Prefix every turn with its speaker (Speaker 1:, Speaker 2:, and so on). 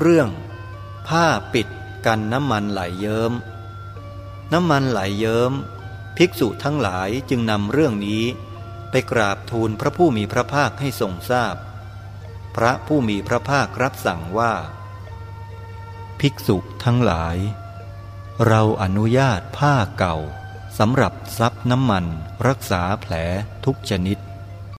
Speaker 1: เรื่องผ้าปิดกันน้ำมันไหลเยิม้ม น้ำมันไหลเยิม้ม ภิกษุทั้งหลายจึงนำเรื่องนี้ ไปกราบทูลพระผู้มีพระภาคให้ทรงทราบพพระผู้มีพระภาครับสั่งว่า ภิกษุทั้งหลาย เราอนุญาตผ้าเก่าสำหรับซับน้ำมันรักษาแผลทุกชนิด